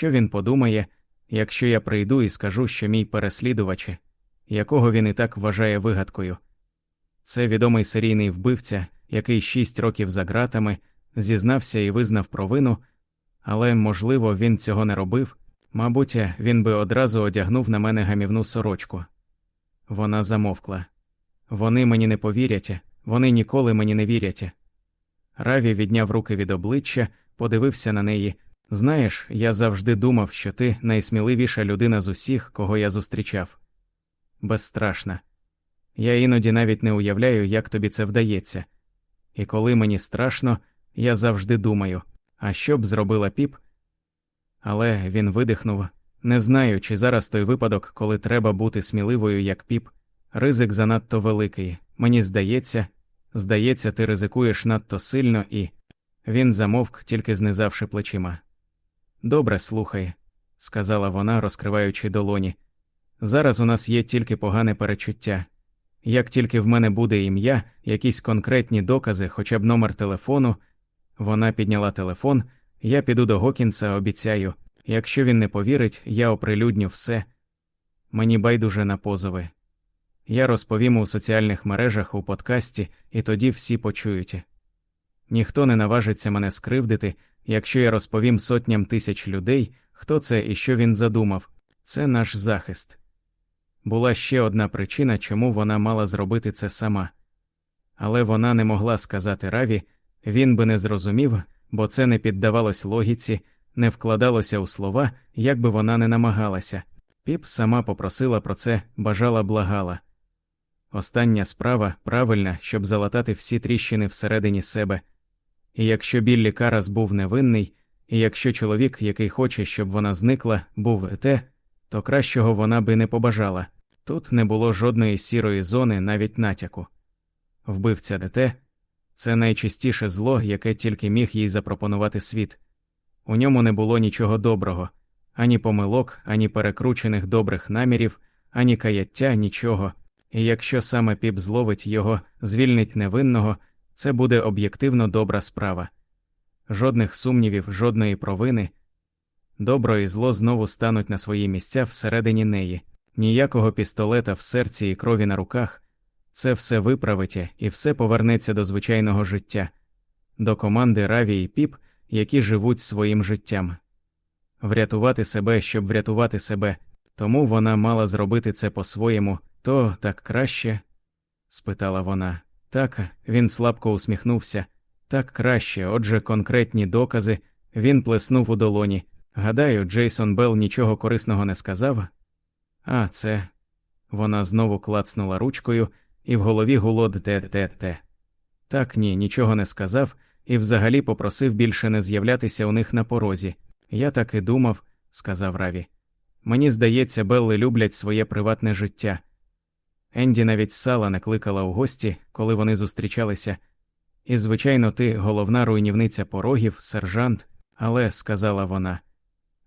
Що він подумає, якщо я прийду і скажу, що мій переслідувач, якого він і так вважає вигадкою. Це відомий серійний вбивця, який шість років за ґратами зізнався і визнав провину, але, можливо, він цього не робив, мабуть, він би одразу одягнув на мене гамівну сорочку. Вона замовкла. Вони мені не повірять, вони ніколи мені не вірять. Раві відняв руки від обличчя, подивився на неї. Знаєш, я завжди думав, що ти найсміливіша людина з усіх, кого я зустрічав. Безстрашна. Я іноді навіть не уявляю, як тобі це вдається. І коли мені страшно, я завжди думаю, а що б зробила піп? Але він видихнув не знаю, чи зараз той випадок, коли треба бути сміливою, як піп, ризик занадто великий. Мені здається, здається, ти ризикуєш надто сильно і. Він замовк, тільки знизавши плечима. Добре, слухай, сказала вона, розкриваючи долоні. Зараз у нас є тільки погане перечуття. Як тільки в мене буде ім'я, якісь конкретні докази, хоча б номер телефону, вона підняла телефон, я піду до Гокінса, обіцяю. Якщо він не повірить, я оприлюдню все. Мені байдуже на позови. Я розповім у соціальних мережах у подкасті, і тоді всі почують. Ніхто не наважиться мене скривдити, якщо я розповім сотням тисяч людей, хто це і що він задумав. Це наш захист. Була ще одна причина, чому вона мала зробити це сама. Але вона не могла сказати Раві, він би не зрозумів, бо це не піддавалось логіці, не вкладалося у слова, як би вона не намагалася. Піп сама попросила про це, бажала благала. Остання справа правильна, щоб залатати всі тріщини всередині себе. І якщо Біллі Карас був невинний, і якщо чоловік, який хоче, щоб вона зникла, був те, то кращого вона би не побажала. Тут не було жодної сірої зони, навіть натяку. Вбивця ДТ це найчистіше зло, яке тільки міг їй запропонувати світ. У ньому не було нічого доброго, ані помилок, ані перекручених добрих намірів, ані каяття, нічого. І якщо саме піп зловить його, звільнить невинного, це буде об'єктивно добра справа. Жодних сумнівів, жодної провини. Добро і зло знову стануть на свої місця всередині неї, ніякого пістолета в серці і крові на руках. Це все виправите і все повернеться до звичайного життя, до команди Раві і Піп, які живуть своїм життям. Врятувати себе, щоб врятувати себе, тому вона мала зробити це по-своєму, то так краще? спитала вона. Так, він слабко усміхнувся. Так краще, отже, конкретні докази, він плеснув у долоні. Гадаю, Джейсон Белл нічого корисного не сказав. А це. Вона знову клацнула ручкою, і в голові гуло те-те-те. Так ні, нічого не сказав, і взагалі попросив більше не з'являтися у них на порозі. Я так і думав, сказав Раві. Мені здається, Белли люблять своє приватне життя. Енді навіть сала не кликала у гості, коли вони зустрічалися. І, звичайно, ти головна руйнівниця порогів, сержант, але, сказала вона,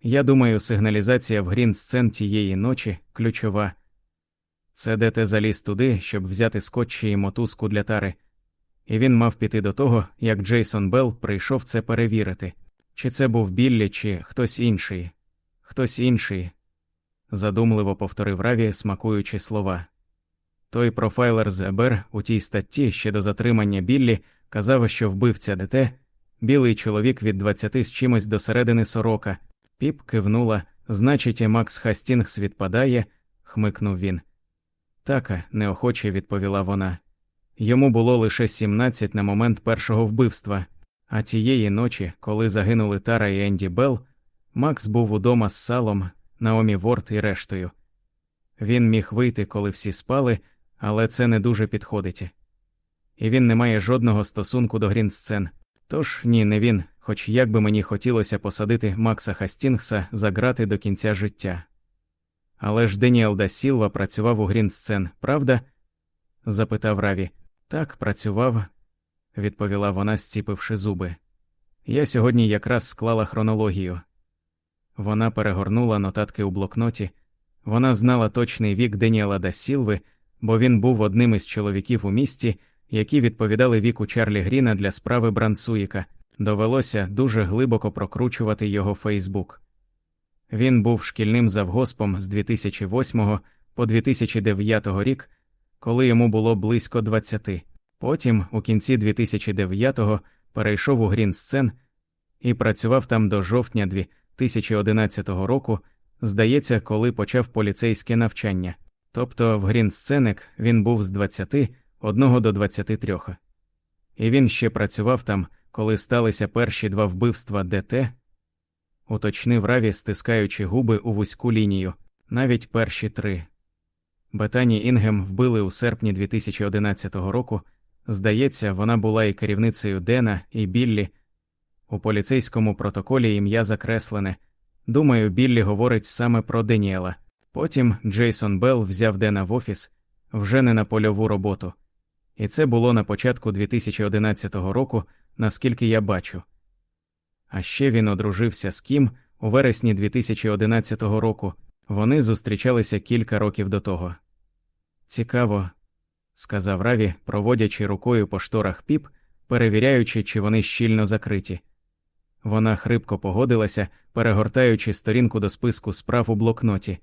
я думаю, сигналізація в грін сцен тієї ночі ключова. Це де ти заліз туди, щоб взяти скотчі і мотузку для тари, і він мав піти до того, як Джейсон Белл прийшов це перевірити, чи це був Біллі, чи хтось інший, хтось інший, задумливо повторив Раві, смакуючи слова. Той профайлер з ЕБР у тій статті ще до затримання Біллі казав, що вбивця ДТ білий чоловік від двадцяти з чимось до середини сорока. Піп кивнула, значить, і Макс Хастінгс відпадає, хмикнув він. Така, неохоче відповіла вона. Йому було лише сімнадцять на момент першого вбивства, а тієї ночі, коли загинули Тара і Енді Белл, Макс був удома з Салом, Наомі Ворд і рештою. Він міг вийти, коли всі спали але це не дуже підходить. І він не має жодного стосунку до Green Scene. Тож ні, не він, хоч як би мені хотілося посадити Макса Хастінгса за грати до кінця життя. Але ж Деніел да Сілва працював у грінсцен, правда? запитав Раві. Так, працював, відповіла вона, зціпивши зуби. Я сьогодні якраз склала хронологію. Вона перегорнула нотатки у блокноті. Вона знала точний вік Деніела да Сілви бо він був одним із чоловіків у місті, які відповідали віку Чарлі Гріна для справи Брансуїка, довелося дуже глибоко прокручувати його Фейсбук. Він був шкільним завгоспом з 2008 по 2009 рік, коли йому було близько 20. Потім, у кінці 2009-го, перейшов у Грінсцен і працював там до жовтня 2011 року, здається, коли почав поліцейське навчання. Тобто в Грінсценек він був з 21 до 23. І він ще працював там, коли сталися перші два вбивства ДТ, уточнив Раві, стискаючи губи у вузьку лінію, навіть перші три. Бетані Інгем вбили у серпні 2011 року. Здається, вона була і керівницею Дена, і Біллі. У поліцейському протоколі ім'я закреслене. Думаю, Біллі говорить саме про Деніела. Потім Джейсон Белл взяв Дена в офіс вже не на польову роботу. І це було на початку 2011 року, наскільки я бачу. А ще він одружився з Кім у вересні 2011 року. Вони зустрічалися кілька років до того. Цікаво, сказав Раві, проводячи рукою по шторах піп, перевіряючи, чи вони щільно закриті. Вона хрипко погодилася, перегортаючи сторінку до списку справ у блокноті.